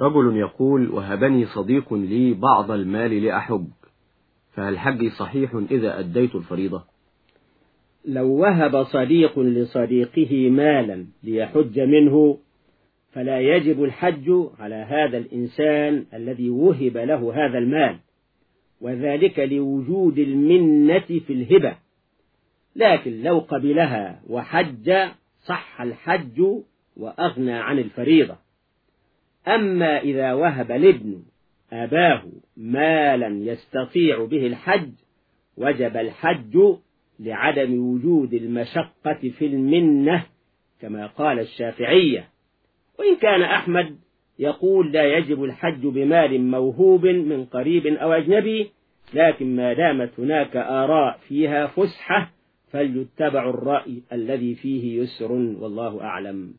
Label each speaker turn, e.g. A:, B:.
A: رجل يقول وهبني صديق لي بعض المال لأحج فهل حجي صحيح إذا أديت الفريضة؟
B: لو وهب صديق لصديقه مالا ليحج منه فلا يجب الحج على هذا الإنسان الذي وهب له هذا المال وذلك لوجود المنة في الهبة. لكن لو قبلها وحج صح الحج وأغنى عن الفريضة. أما إذا وهب الابن أباه مالا يستطيع به الحج وجب الحج لعدم وجود المشقة في المنة كما قال الشافعية. وإن كان أحمد يقول لا يجب الحج بمال موهوب من قريب أو أجنبي لكن ما دامت هناك آراء فيها فسحة فليتبع الرأي الذي فيه يسر والله أعلم.